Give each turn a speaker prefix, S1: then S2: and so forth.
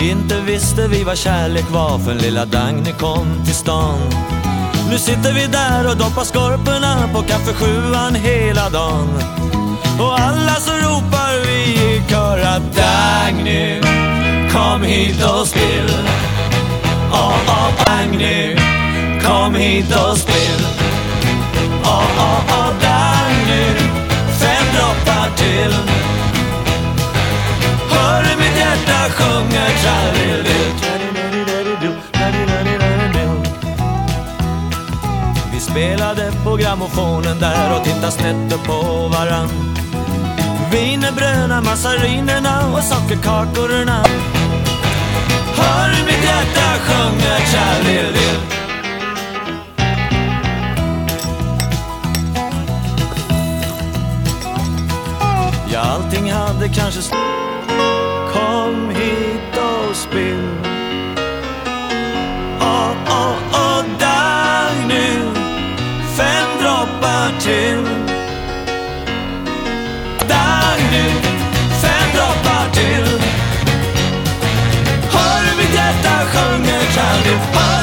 S1: Inte visste vi vad kärlek var förrän lilla Dagny kom till stan. Nu sitter vi där och doppar skorporna på kaffe sjuan hela dagen. Och alla så ropar vi i kör att Dagny, kom hit och spill. Åh, åh, Dagny, kom hit och spill. Åh, åh, åh, Dagny, fem droppar till. Jag sjunger trallelilu Vi spelade på grammofonen där och tittade snett upp på varann. Wienerbröna, massarinerna och sockerkakorna. Hör du mitt hjärta sjunger trallelilu Ja, allting hade kanske spel. Ah, ah, ah, åh, åh, åh, oh, dag nu, fem droppar till. Dag nu, fem droppar till. Hör hur mitt hjärta sjunger tragedin.